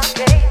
okay.